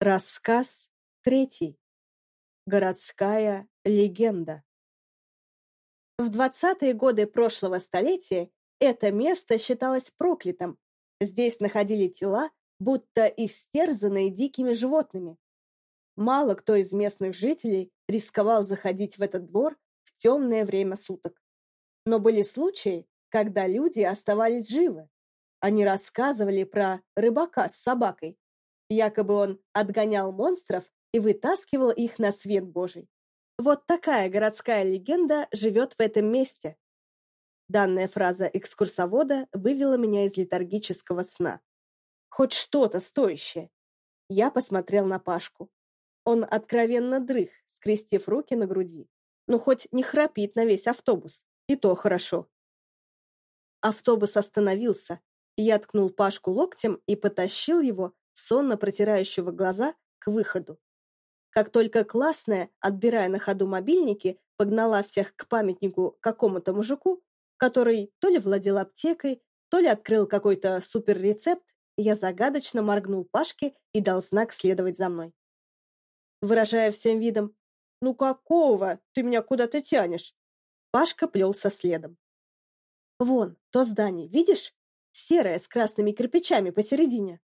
Рассказ третий. Городская легенда. В двадцатые годы прошлого столетия это место считалось проклятым. Здесь находили тела, будто истерзанные дикими животными. Мало кто из местных жителей рисковал заходить в этот двор в темное время суток. Но были случаи, когда люди оставались живы. Они рассказывали про рыбака с собакой. Якобы он отгонял монстров и вытаскивал их на свет Божий. Вот такая городская легенда живет в этом месте. Данная фраза экскурсовода вывела меня из летаргического сна. Хоть что-то стоящее. Я посмотрел на Пашку. Он откровенно дрых, скрестив руки на груди. Ну, хоть не храпит на весь автобус. И то хорошо. Автобус остановился, я ткнул Пашку локтем и потащил его, сонно протирающего глаза, к выходу. Как только классная, отбирая на ходу мобильники, погнала всех к памятнику какому-то мужику, который то ли владел аптекой, то ли открыл какой-то суперрецепт, я загадочно моргнул Пашке и дал знак следовать за мной. Выражая всем видом «Ну какого? Ты меня куда-то тянешь?» Пашка плелся следом. «Вон, то здание, видишь? серая с красными кирпичами посередине.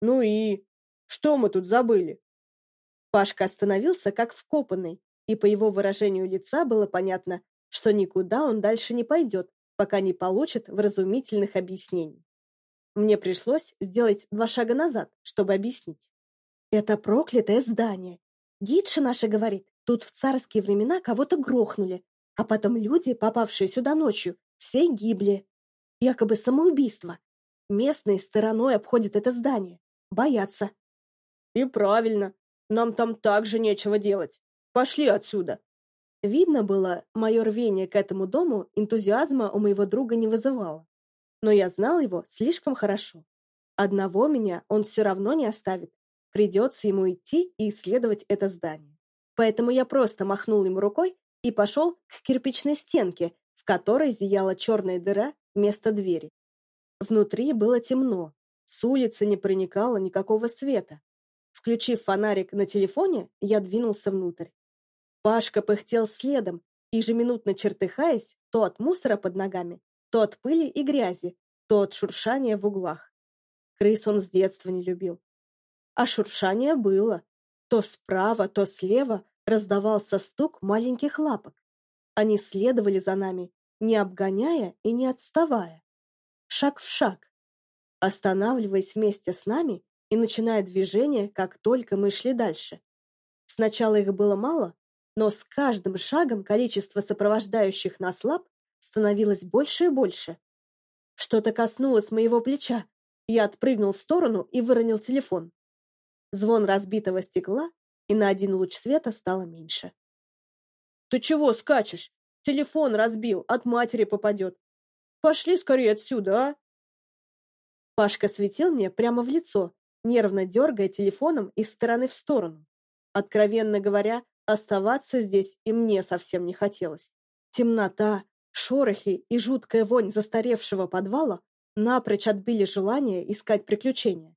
Ну и что мы тут забыли? Пашка остановился как вкопанный, и по его выражению лица было понятно, что никуда он дальше не пойдет, пока не получит вразумительных объяснений. Мне пришлось сделать два шага назад, чтобы объяснить. Это проклятое здание. Гидша наша говорит, тут в царские времена кого-то грохнули, а потом люди, попавшие сюда ночью, все гибли. Якобы самоубийство. Местные стороной обходят это здание. Боятся. И правильно. Нам там также нечего делать. Пошли отсюда. Видно было, мое рвение к этому дому энтузиазма у моего друга не вызывало. Но я знал его слишком хорошо. Одного меня он все равно не оставит. Придется ему идти и исследовать это здание. Поэтому я просто махнул ему рукой и пошел к кирпичной стенке, в которой зияла черная дыра вместо двери. Внутри было темно, с улицы не проникало никакого света. Включив фонарик на телефоне, я двинулся внутрь. Пашка пыхтел следом, ежеминутно чертыхаясь то от мусора под ногами, то от пыли и грязи, то от шуршания в углах. Крыс он с детства не любил. А шуршание было. То справа, то слева раздавался стук маленьких лапок. Они следовали за нами, не обгоняя и не отставая. Шаг в шаг, останавливаясь вместе с нами и начиная движение, как только мы шли дальше. Сначала их было мало, но с каждым шагом количество сопровождающих нас лап становилось больше и больше. Что-то коснулось моего плеча. Я отпрыгнул в сторону и выронил телефон. Звон разбитого стекла, и на один луч света стало меньше. «Ты чего скачешь? Телефон разбил, от матери попадет. Пошли скорее отсюда, а? Пашка светил мне прямо в лицо, нервно дергая телефоном из стороны в сторону. Откровенно говоря, оставаться здесь и мне совсем не хотелось. Темнота, шорохи и жуткая вонь застаревшего подвала напрочь отбили желание искать приключения.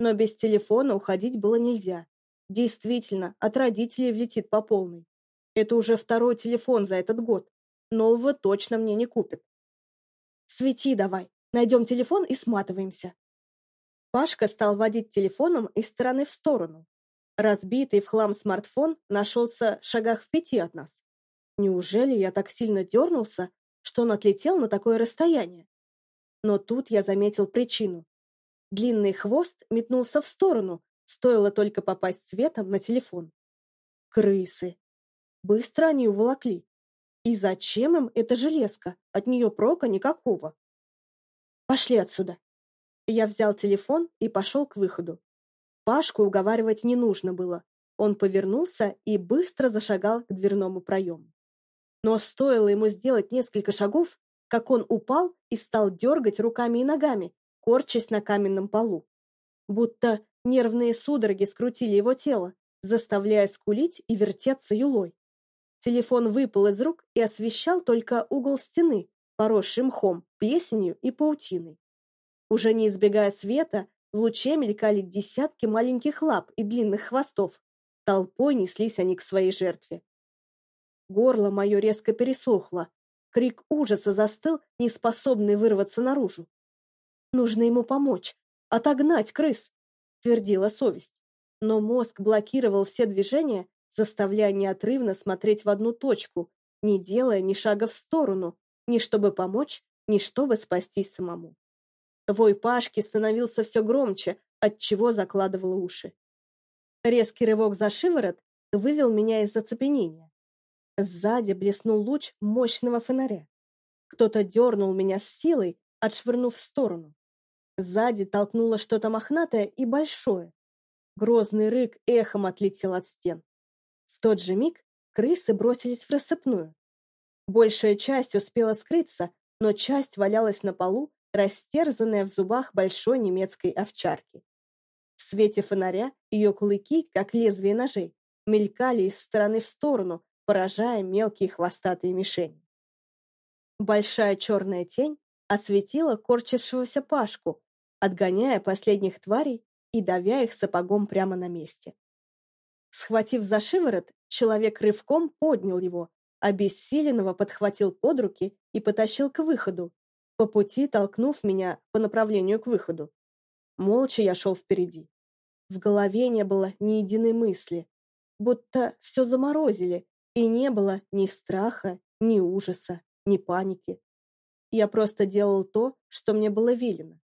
Но без телефона уходить было нельзя. Действительно, от родителей влетит по полной. Это уже второй телефон за этот год. Нового точно мне не купят. Свети давай. Найдем телефон и сматываемся. Пашка стал водить телефоном из стороны в сторону. Разбитый в хлам смартфон нашелся в шагах в пяти от нас. Неужели я так сильно дернулся, что он отлетел на такое расстояние? Но тут я заметил причину. Длинный хвост метнулся в сторону, стоило только попасть светом на телефон. Крысы. Быстро они уволокли. И зачем им эта железка? От нее прока никакого. Пошли отсюда. Я взял телефон и пошел к выходу. Пашку уговаривать не нужно было. Он повернулся и быстро зашагал к дверному проему. Но стоило ему сделать несколько шагов, как он упал и стал дергать руками и ногами, корчась на каменном полу. Будто нервные судороги скрутили его тело, заставляя скулить и вертеться юлой. Телефон выпал из рук и освещал только угол стены, поросший мхом, плесенью и паутиной. Уже не избегая света, в луче мелькали десятки маленьких лап и длинных хвостов. Толпой неслись они к своей жертве. Горло мое резко пересохло. Крик ужаса застыл, неспособный вырваться наружу. Нужно ему помочь, отогнать крыс, твердила совесть. Но мозг блокировал все движения, заставляя неотрывно смотреть в одну точку, не делая ни шага в сторону, ни чтобы помочь, ни чтобы спастись самому. Вой Пашки становился все громче, от чего закладывало уши. Резкий рывок за шиворот вывел меня из зацепенения. Сзади блеснул луч мощного фонаря. Кто-то дернул меня с силой, отшвырнув в сторону. Сзади толкнуло что-то мохнатое и большое. Грозный рык эхом отлетел от стен. В тот же миг крысы бросились в рассыпную. Большая часть успела скрыться, но часть валялась на полу, растерзанная в зубах большой немецкой овчарки. В свете фонаря ее клыки, как лезвие ножей, мелькали из стороны в сторону, поражая мелкие хвостатые мишени. Большая черная тень осветила корчившегося Пашку, отгоняя последних тварей и давя их сапогом прямо на месте. Схватив за шиворот, человек рывком поднял его, обессиленного подхватил под руки и потащил к выходу, по пути толкнув меня по направлению к выходу. Молча я шел впереди. В голове не было ни единой мысли, будто все заморозили, и не было ни страха, ни ужаса, ни паники. Я просто делал то, что мне было велено.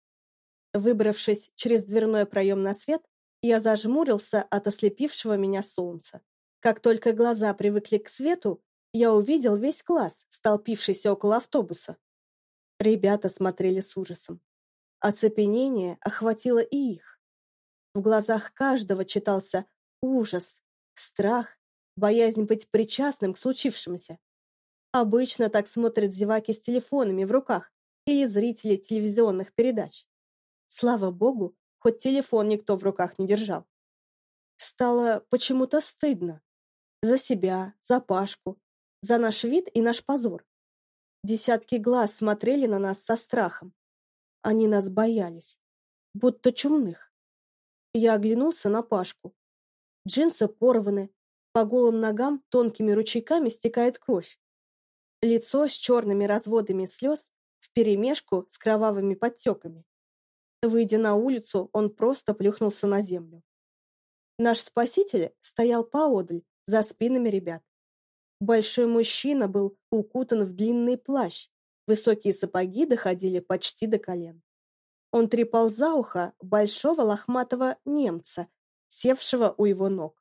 Выбравшись через дверной проем на свет, я зажмурился от ослепившего меня солнца. Как только глаза привыкли к свету, я увидел весь класс, столпившийся около автобуса. Ребята смотрели с ужасом. Оцепенение охватило и их. В глазах каждого читался ужас, страх, боязнь быть причастным к случившемуся. Обычно так смотрят зеваки с телефонами в руках или зрители телевизионных передач. Слава богу, хоть телефон никто в руках не держал. Стало почему-то стыдно. За себя, за Пашку, за наш вид и наш позор. Десятки глаз смотрели на нас со страхом. Они нас боялись, будто чумных. Я оглянулся на Пашку. Джинсы порваны, по голым ногам тонкими ручейками стекает кровь. Лицо с черными разводами слез вперемешку с кровавыми подтеками. Выйдя на улицу, он просто плюхнулся на землю. Наш спаситель стоял поодаль, за спинами ребят. Большой мужчина был укутан в длинный плащ, высокие сапоги доходили почти до колен. Он трепал за ухо большого лохматого немца, севшего у его ног.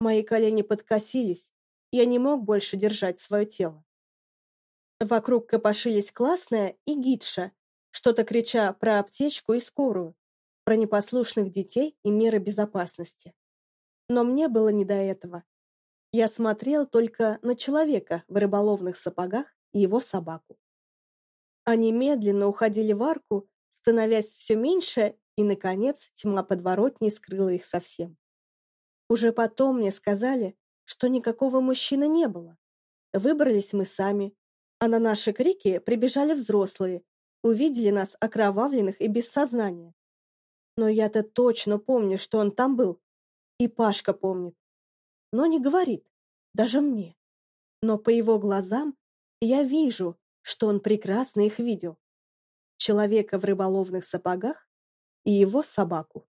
Мои колени подкосились, я не мог больше держать свое тело. Вокруг копошились классная и гидша, что-то крича про аптечку и скорую, про непослушных детей и меры безопасности. Но мне было не до этого. Я смотрел только на человека в рыболовных сапогах и его собаку. Они медленно уходили в арку, становясь все меньше, и, наконец, тьма подворотни скрыла их совсем. Уже потом мне сказали, что никакого мужчины не было. Выбрались мы сами, а на наши крики прибежали взрослые, увидели нас окровавленных и без сознания. Но я-то точно помню, что он там был, и Пашка помнит но не говорит, даже мне. Но по его глазам я вижу, что он прекрасно их видел. Человека в рыболовных сапогах и его собаку.